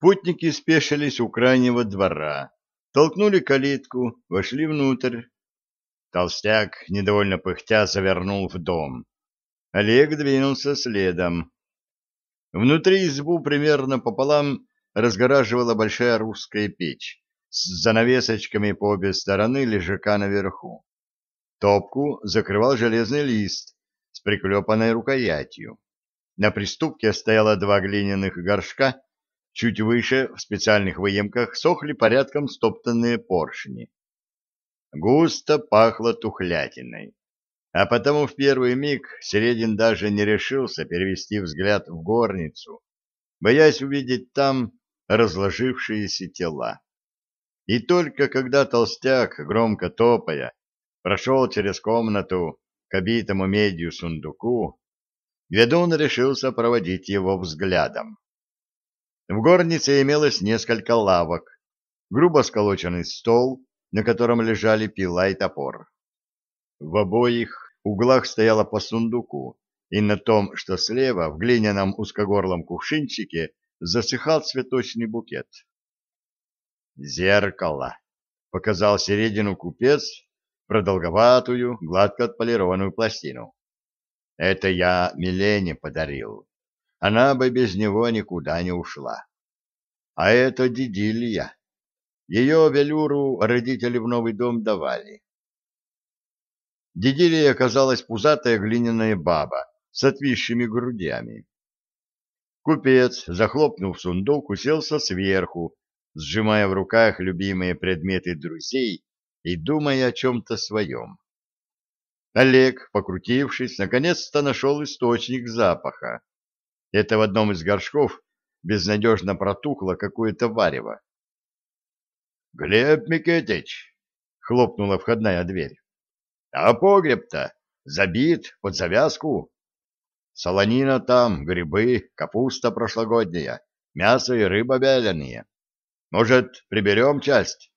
Путники спешились у крайнего двора, толкнули калитку, вошли внутрь. Толстяк, недовольно пыхтя, завернул в дом. Олег двинулся следом. Внутри избу примерно пополам разгораживала большая русская печь с занавесочками по обе стороны лежака наверху. Топку закрывал железный лист с приклепанной рукоятью. На приступке стояло два глиняных горшка, чуть выше в специальных выемках сохли порядком стоптанные поршни. Густо пахло тухлятиной, а потому в первый миг Середин даже не решился перевести взгляд в горницу, боясь увидеть там разложившиеся тела. И только когда толстяк, громко топая, прошел через комнату к обитому медью сундуку, ведун решился проводить его взглядом. В горнице имелось несколько лавок, грубо сколоченный стол, на котором лежали пила и топор. В обоих углах стояло по сундуку, и на том, что слева, в глиняном узкогорлом кувшинчике, засыхал цветочный букет. «Зеркало!» — показал середину купец, продолговатую, гладко отполированную пластину. Это я Милене подарил. Она бы без него никуда не ушла. А это Дидилья. Ее велюру родители в новый дом давали. Дидилья оказалась пузатая глиняная баба с отвисшими грудями. Купец, захлопнув сундук, уселся сверху, сжимая в руках любимые предметы друзей и думая о чем-то своем. Олег, покрутившись, наконец-то нашел источник запаха. Это в одном из горшков безнадежно протухло какое-то варево. — Глеб Микетич! — хлопнула входная дверь. — А погреб-то забит под завязку. Солонина там, грибы, капуста прошлогодняя, мясо и рыба вяленые. Может, приберем часть?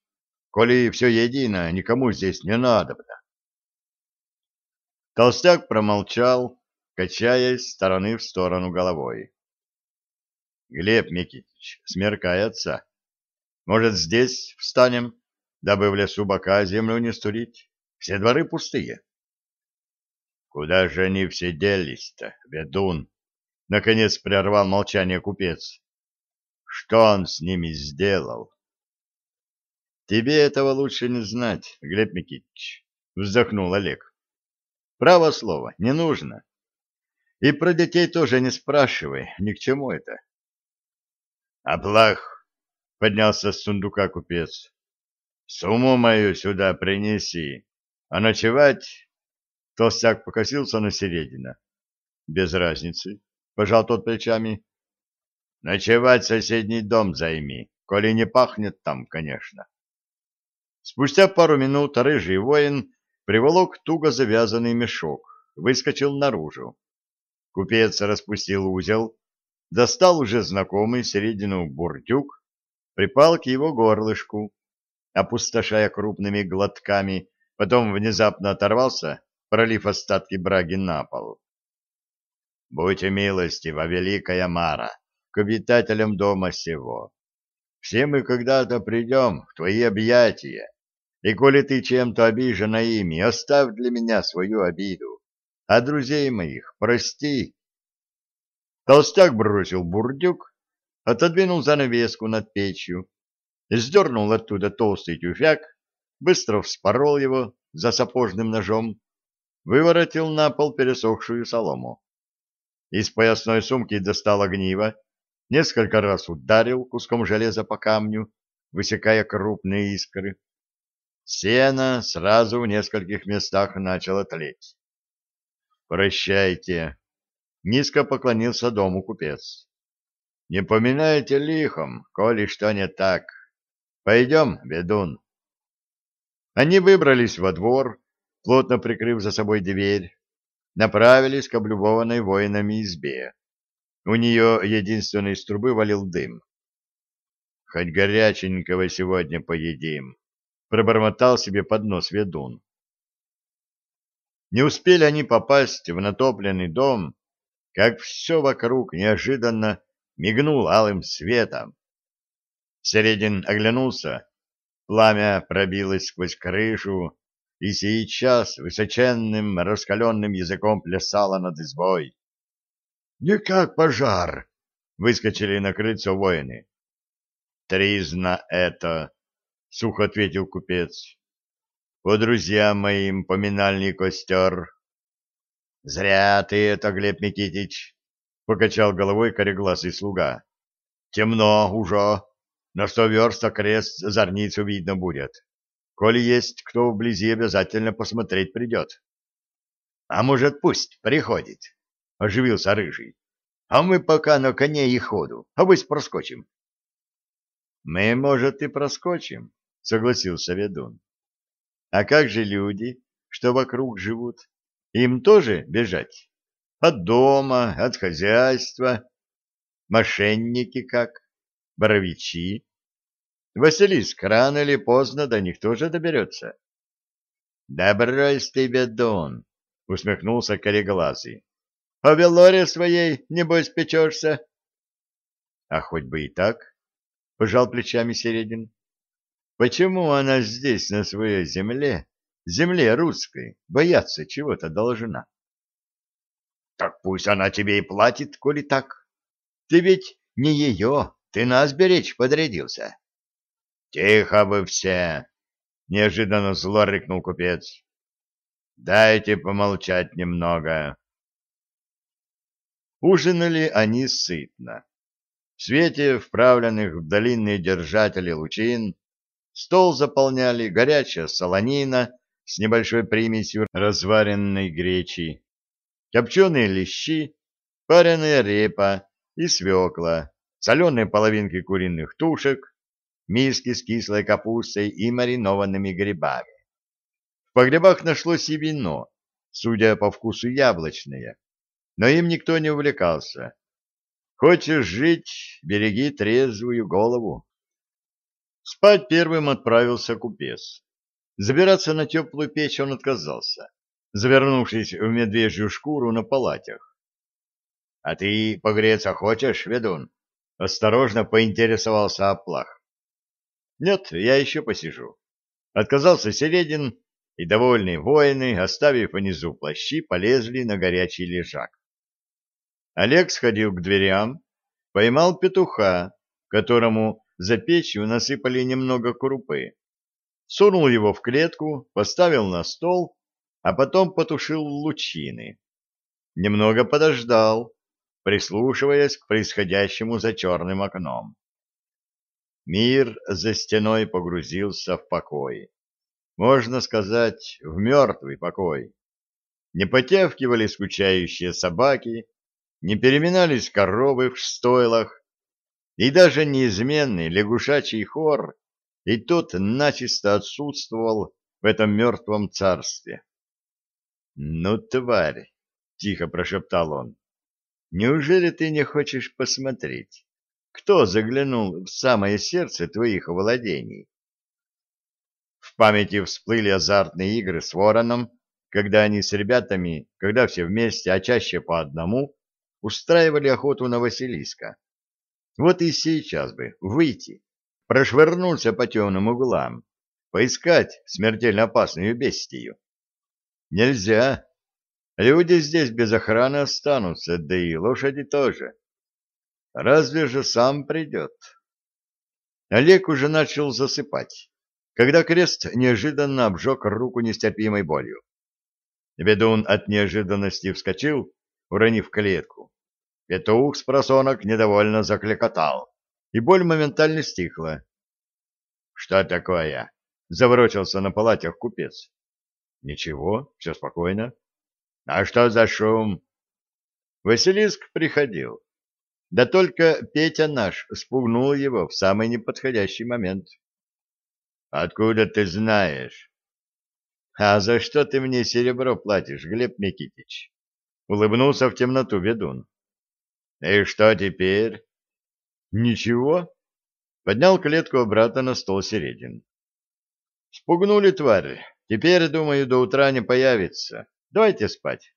Коли все едино, никому здесь не надобно. Толстяк промолчал, качаясь с стороны в сторону головой. — Глеб Микитич, смеркается. Может, здесь встанем, дабы в лесу бока землю не стурить? Все дворы пустые. — Куда же они все делись-то, ведун? — наконец прервал молчание купец. — Что он с ними сделал? — Тебе этого лучше не знать, Глеб Микитич, — вздохнул Олег. Право слово, не нужно. И про детей тоже не спрашивай, ни к чему это. — Аплах, — поднялся с сундука купец, — сумму мою сюда принеси, а ночевать... Толстяк покосился на середина. — Без разницы, — пожал тот плечами. — Ночевать соседний дом займи, коли не пахнет там, конечно. Спустя пару минут рыжий воин приволок туго завязанный мешок, выскочил наружу. Купец распустил узел, достал уже знакомый середину бурдюк, припал к его горлышку, опустошая крупными глотками, потом внезапно оторвался, пролив остатки браги на пол. «Будьте милостива, великая Мара, к обитателям дома сего. Все мы когда-то придем в твои объятия, и коли ты чем-то обижена ими, оставь для меня свою обиду, а друзей моих прости. Толстяк бросил бурдюк, отодвинул занавеску над печью, сдернул оттуда толстый тюфяк, быстро вспорол его за сапожным ножом, выворотил на пол пересохшую солому. Из поясной сумки достал огниво, несколько раз ударил куском железа по камню, высекая крупные искры. Сено сразу в нескольких местах начало тлеть. «Прощайте!» — низко поклонился дому купец. «Не поминайте лихом, коли что не так. Пойдем, ведун». Они выбрались во двор, плотно прикрыв за собой дверь, направились к облюбованной воинами избе. У нее единственной из трубы валил дым. «Хоть горяченького сегодня поедим», пробормотал себе под нос ведун. Не успели они попасть в натопленный дом, как все вокруг неожиданно мигнул алым светом. Середин оглянулся. Пламя пробилось сквозь крышу, и сейчас высоченным раскаленным языком плясало над избой. — Не как пожар! — выскочили на крыльцо воины. — Тризна это! — сухо ответил купец. — По друзьям моим поминальный костер. — Зря ты это, Глеб Никитич! — покачал головой корегласый слуга. — Темно уже. На сто верст окрест зорницу видно будет. Коли есть кто вблизи, обязательно посмотреть придет. — А может, пусть приходит, — оживился Рыжий. — А мы пока на коне и ходу, а авось проскочим. — Мы, может, и проскочим, — согласился ведун. — А как же люди, что вокруг живут? Им тоже бежать? От дома, от хозяйства? Мошенники как? Боровичи? Василиск рано или поздно до них тоже доберется. — Да брось ты, бедон! — усмехнулся кореглазый. — О Велоре своей, небось, печешься? — А хоть бы и так, — пожал плечами Середин. — Почему она здесь, на своей земле, земле русской, бояться чего-то должна? — Так пусть она тебе и платит, коли так. Ты ведь не ее, ты нас беречь подрядился. — Тихо вы все! — неожиданно зло рыкнул купец. — Дайте помолчать немного. Ужинали они сытно. В свете вправленных в длинные держатели лучин стол заполняли горячая солонина с небольшой примесью разваренной гречи, копченые лещи, пареная репа и свекла, соленые половинки куриных тушек, миски с кислой капустой и маринованными грибами. В погребах нашлось и вино, судя по вкусу яблочное, но им никто не увлекался. Хочешь жить, береги трезвую голову. Спать первым отправился купец. Забираться на теплую печь он отказался, завернувшись в медвежью шкуру на палатях. — А ты погреться хочешь, ведун? — осторожно поинтересовался Аплах. Нет, я еще посижу. Отказался Середин, и довольные воины, оставив внизу плащи, полезли на горячий лежак. Олег сходил к дверям, поймал петуха, которому за печью насыпали немного крупы, сунул его в клетку, поставил на стол, а потом потушил лучины. Немного подождал, прислушиваясь к происходящему за черным окном. Мир за стеной погрузился в покой. Можно сказать, в мертвый покой. Не потевкивали скучающие собаки, не переминались коровы в стойлах, и даже неизменный лягушачий хор и тот начисто отсутствовал в этом мертвом царстве. — Ну, тварь! — тихо прошептал он. — Неужели ты не хочешь посмотреть? Кто заглянул в самое сердце твоих владений? В памяти всплыли азартные игры с вороном, когда они с ребятами, когда все вместе, а чаще по одному, устраивали охоту на Василиска. Вот и сейчас бы выйти, прошвырнуться по темным углам, поискать смертельно опасную бестию. Нельзя. Люди здесь без охраны останутся, да и лошади тоже. Разве же сам придет? Олег уже начал засыпать, когда крест неожиданно обжег руку нестерпимой болью. Ведун от неожиданности вскочил, уронив клетку. Петух с просонок недовольно закликотал, и боль моментально стихла. — Что такое? — заворочился на палатях купец. — Ничего, все спокойно. — А что за шум? Василиск приходил. Да только Петя наш спугнул его в самый неподходящий момент. — Откуда ты знаешь? — А за что ты мне серебро платишь, Глеб Никитич? — улыбнулся в темноту ведун. — И что теперь? — Ничего. Поднял клетку обратно на стол середин. — Спугнули тварь. Теперь, думаю, до утра не появится. Давайте спать.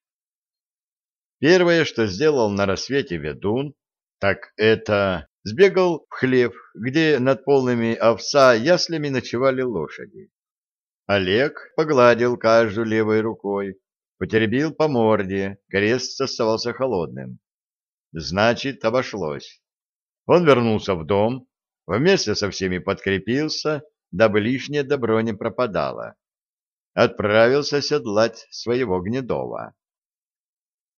Первое, что сделал на рассвете ведун, так это сбегал в хлев, где над полными овса яслями ночевали лошади. Олег погладил каждую левой рукой, потеребил по морде, крест оставался холодным. Значит, обошлось. Он вернулся в дом, вместе со всеми подкрепился, дабы лишнее добро не пропадало. Отправился седлать своего гнедова.